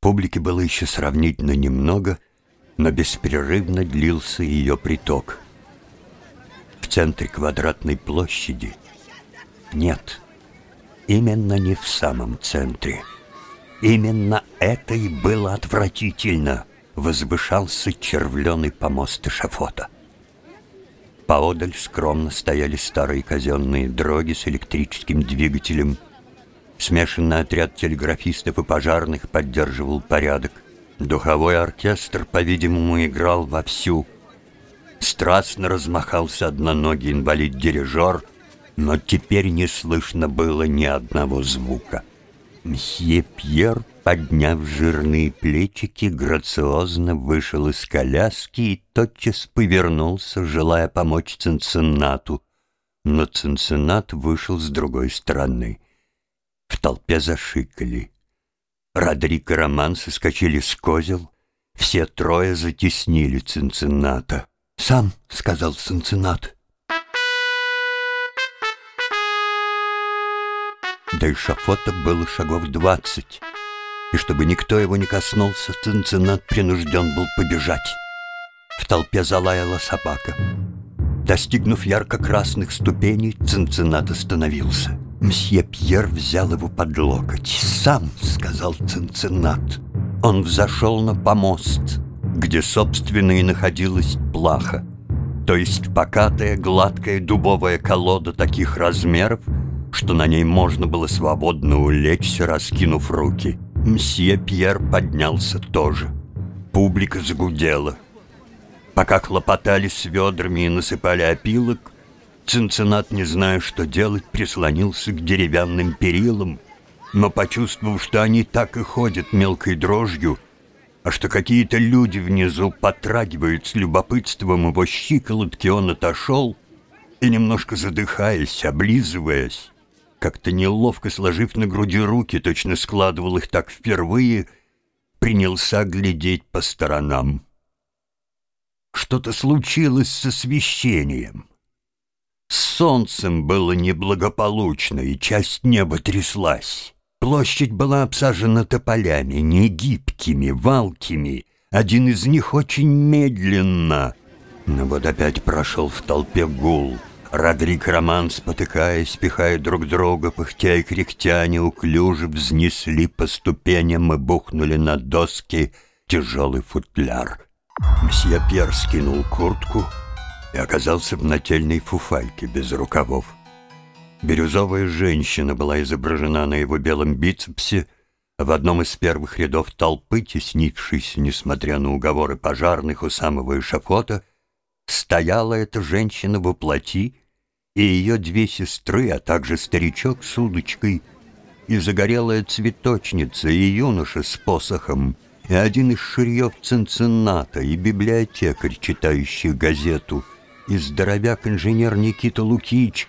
Публики было еще сравнительно немного, но беспрерывно длился ее приток. В центре квадратной площади нет, именно не в самом центре. Именно это и было отвратительно, возвышался червленый помост эшафота. Поодаль скромно стояли старые казенные дроги с электрическим двигателем. Смешанный отряд телеграфистов и пожарных поддерживал порядок. Духовой оркестр, по-видимому, играл вовсю. Страстно размахался одноногий инвалид-дирижер, но теперь не слышно было ни одного звука. Мсье Пьер, подняв жирные плечики, грациозно вышел из коляски и тотчас повернулся, желая помочь Цинциннату. Но Цинциннат вышел с другой стороны. В толпе зашикали. Родрик и Роман соскочили с козел. Все трое затеснили Цинцинната. «Сам», — сказал Цинциннат, — До эшафота было шагов двадцать, и чтобы никто его не коснулся, Цинциннат принужден был побежать. В толпе залаяла собака. Достигнув ярко-красных ступеней, Цинциннат остановился. Мсье Пьер взял его под локоть. «Сам», — сказал Цинциннат. Он взошел на помост, где, собственно, и находилась плаха, то есть покатая, гладкая дубовая колода таких размеров, что на ней можно было свободно улечься, раскинув руки. Мсье Пьер поднялся тоже. Публика загудела. Пока хлопотали с ведрами и насыпали опилок, Цинцинат, не зная, что делать, прислонился к деревянным перилам, но, почувствовав, что они так и ходят мелкой дрожью, а что какие-то люди внизу потрагивают с любопытством его щиколотки, он отошел и, немножко задыхаясь, облизываясь, как-то неловко сложив на груди руки, точно складывал их так впервые, принялся глядеть по сторонам. Что-то случилось с освещением. С солнцем было неблагополучно, и часть неба тряслась. Площадь была обсажена тополями, негибкими, валкими. Один из них очень медленно. Но вот опять прошел в толпе гул — Родрик Роман, спотыкаясь, пихая друг друга, пыхтя и кряхтя, неуклюже взнесли по ступеням и бухнули на доски тяжелый футляр. Мсье Пьер скинул куртку и оказался в нательной фуфайке без рукавов. Бирюзовая женщина была изображена на его белом бицепсе, в одном из первых рядов толпы, теснившейся, несмотря на уговоры пожарных у самого эшафота, стояла эта женщина во плоти, и ее две сестры, а также старичок с удочкой, и загорелая цветочница, и юноша с посохом, и один из ширьев Цинцинната, и библиотекарь, читающий газету, и здоровяк-инженер Никита Лукич,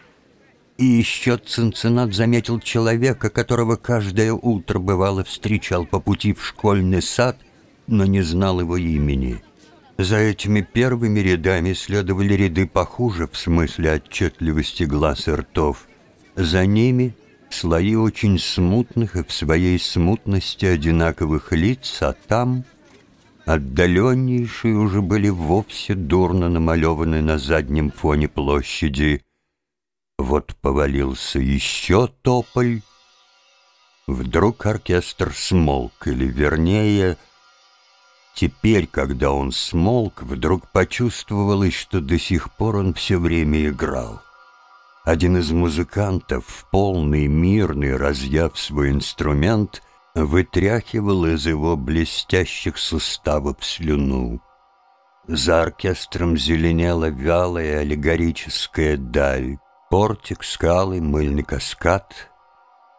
и еще Цинциннат заметил человека, которого каждое утро бывало встречал по пути в школьный сад, но не знал его имени. За этими первыми рядами следовали ряды похуже в смысле отчетливости глаз и ртов. За ними слои очень смутных и в своей смутности одинаковых лиц, а там отдаленнейшие уже были вовсе дурно намалеваны на заднем фоне площади. Вот повалился еще тополь. Вдруг оркестр смолк, или вернее — Теперь, когда он смолк, вдруг почувствовалось, что до сих пор он все время играл. Один из музыкантов, полный, мирный, разъяв свой инструмент, вытряхивал из его блестящих суставов слюну. За оркестром зеленела вялая аллегорическая даль, портик, скалы, мыльный каскад —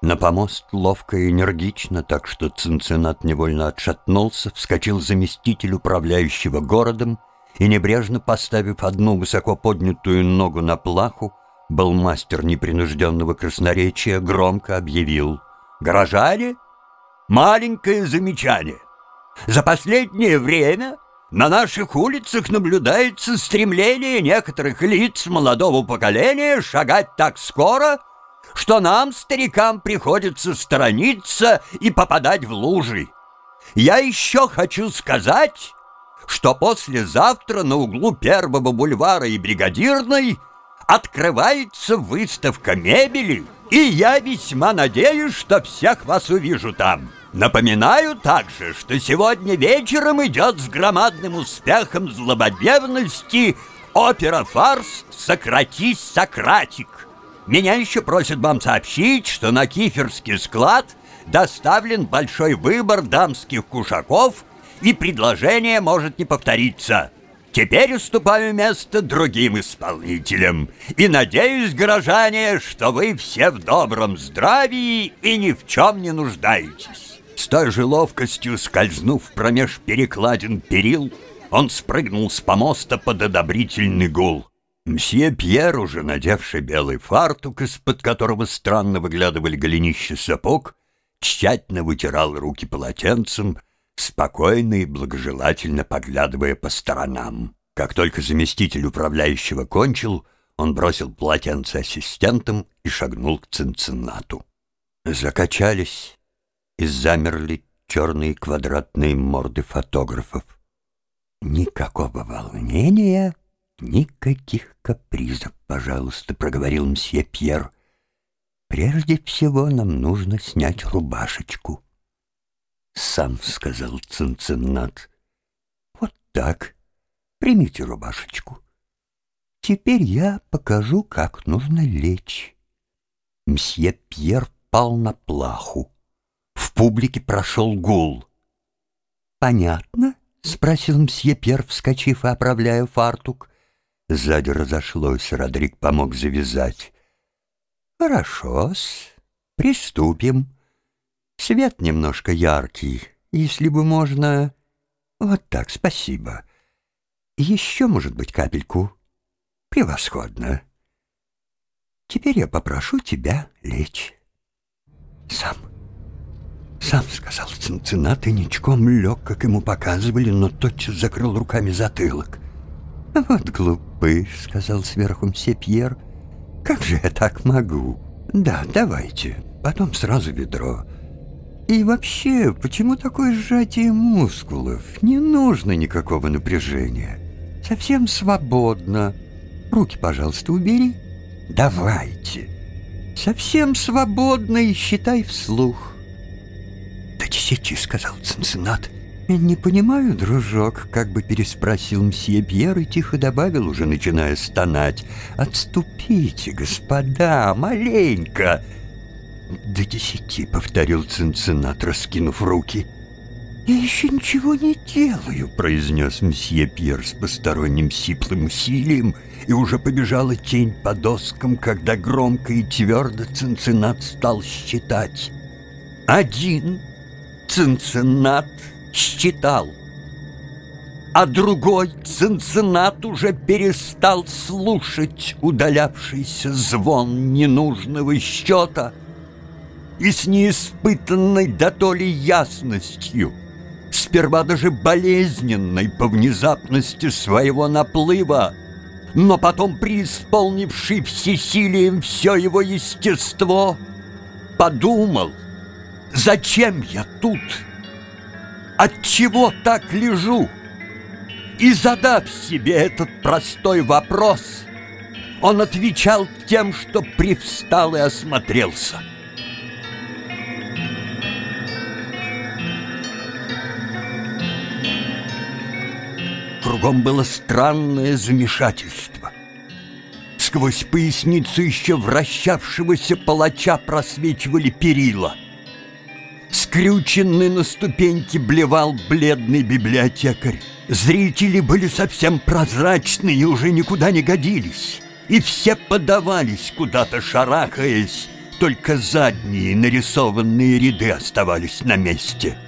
на помост ловко и энергично, так что Цинциннат невольно отшатнулся, вскочил заместитель управляющего городом и, небрежно поставив одну высоко поднятую ногу на плаху, был мастер непринужденного красноречия, громко объявил «Горожане, маленькое замечание. За последнее время на наших улицах наблюдается стремление некоторых лиц молодого поколения шагать так скоро, что нам, старикам, приходится сторониться и попадать в лужи. Я еще хочу сказать, что послезавтра на углу Первого бульвара и Бригадирной открывается выставка мебели, и я весьма надеюсь, что всех вас увижу там. Напоминаю также, что сегодня вечером идет с громадным успехом злободневности опера-фарс «Сократись, Сократик». Меня еще просят вам сообщить, что на киферский склад доставлен большой выбор дамских кушаков, и предложение может не повториться. Теперь уступаю место другим исполнителям. И надеюсь, горожане, что вы все в добром здравии и ни в чем не нуждаетесь. С той же ловкостью скользнув промеж перекладин перил, он спрыгнул с помоста под одобрительный гул. Мсье Пьер, уже надевший белый фартук, из-под которого странно выглядывали голенища сапог, тщательно вытирал руки полотенцем, спокойно и благожелательно поглядывая по сторонам. Как только заместитель управляющего кончил, он бросил полотенце ассистентам и шагнул к Цинциннату. Закачались и замерли черные квадратные морды фотографов. «Никакого волнения, никаких капризов, пожалуйста», — проговорил мсье Пьер. «Прежде всего нам нужно снять рубашечку». «Сам», — сказал Цинциннат. «Вот так. Примите рубашечку. Теперь я покажу, как нужно лечь». Мсье Пьер пал на плаху. В публике прошел гул. «Понятно?» — спросил мсье Пьер, вскочив и оправляя фартук. Сзади разошлось, Родрик помог завязать. «Хорошо-с, приступим. Свет немножко яркий, если бы можно... Вот так, спасибо. Еще, может быть, капельку? Превосходно. Теперь я попрошу тебя лечь. Сам». Сам сказал Цинциннат и ничком лег, как ему показывали, но тотчас закрыл руками затылок. «Вот глупый», — сказал сверху мсье Пьер. «Как же я так могу?» «Да, давайте, потом сразу ведро». «И вообще, почему такое сжатие мускулов? Не нужно никакого напряжения. Совсем свободно. Руки, пожалуйста, убери. Давайте. Совсем свободно и считай вслух». «До десяти», — сказал Цинциннат. «Не понимаю, дружок», — как бы переспросил мсье Пьер и тихо добавил, уже начиная стонать. «Отступите, господа, маленько». «До десяти», — повторил Цинциннат, раскинув руки. «Я еще ничего не делаю», — произнес мсье Пьер с посторонним сиплым усилием, и уже побежала тень по доскам, когда громко и твердо Цинциннат стал считать. «Один, Цинциннат считал, а другой Цинциннат уже перестал слушать удалявшийся звон ненужного счета и с неиспытанной дотолей ясностью, сперва даже болезненной по внезапности своего наплыва, но потом преисполнивший всесилием все его естество, подумал — Зачем я тут? Отчего так лежу? И задав себе этот простой вопрос, он отвечал тем, что привстал и осмотрелся. Кругом было странное замешательство. Сквозь поясницу еще вращавшегося палача просвечивали перила — Скрюченный на ступеньке блевал бледный библиотекарь. Зрители были совсем прозрачны и уже никуда не годились. И все подавались куда-то шарахаясь, только задние нарисованные ряды оставались на месте.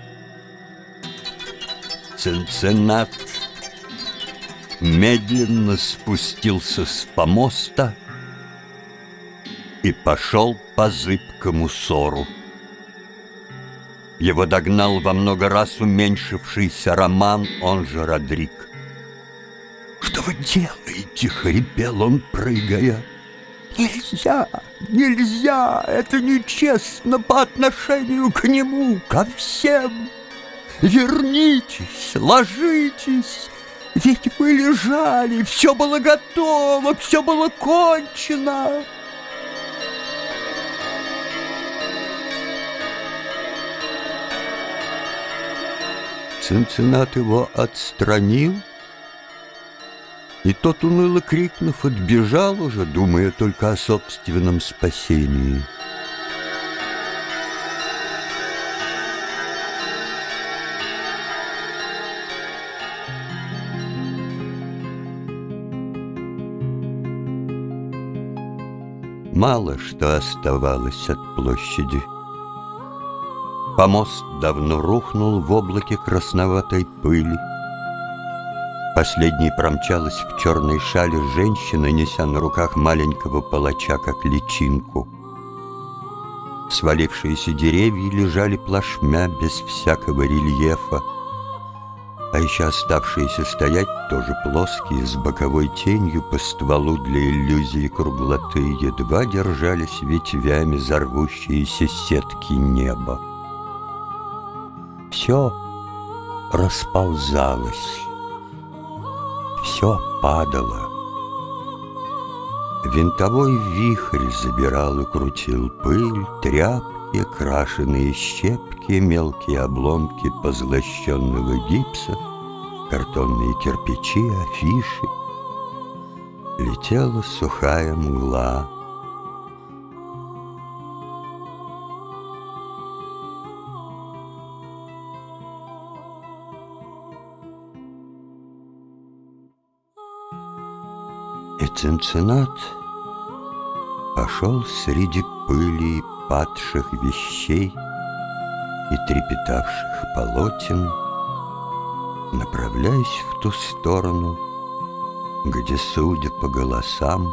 Цинциннат медленно спустился с помоста и пошел по зыбкому сору. Его догнал во много раз уменьшившийся Роман, он же Родрик. «Что вы делаете?» — хрипел он, прыгая. «Нельзя! Нельзя! Это нечестно по отношению к нему, ко всем! Вернитесь, ложитесь, ведь вы лежали, все было готово, все было кончено. Цинциннат его отстранил, и тот, уныло крикнув, отбежал уже, думая только о собственном спасении. Мало что оставалось от площади. Помост давно рухнул в облаке красноватой пыли. Последней промчалась в черной шале женщина, неся на руках маленького палача, как личинку. Свалившиеся деревья лежали плашмя без всякого рельефа, а еще оставшиеся стоять тоже плоские, с боковой тенью по стволу для иллюзии круглоты, едва держались ветвями зарвущиеся сетки неба. Все расползалось, все падало. Винтовой вихрь забирал и крутил пыль, тряпки, крашеные щепки, мелкие обломки позлощенного гипса, картонные кирпичи, афиши. Летела сухая мгла. И Цинциннат пошел среди пыли падших вещей и трепетавших полотен, направляясь в ту сторону, где, судя по голосам,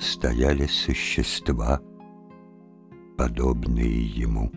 стояли существа, подобные ему.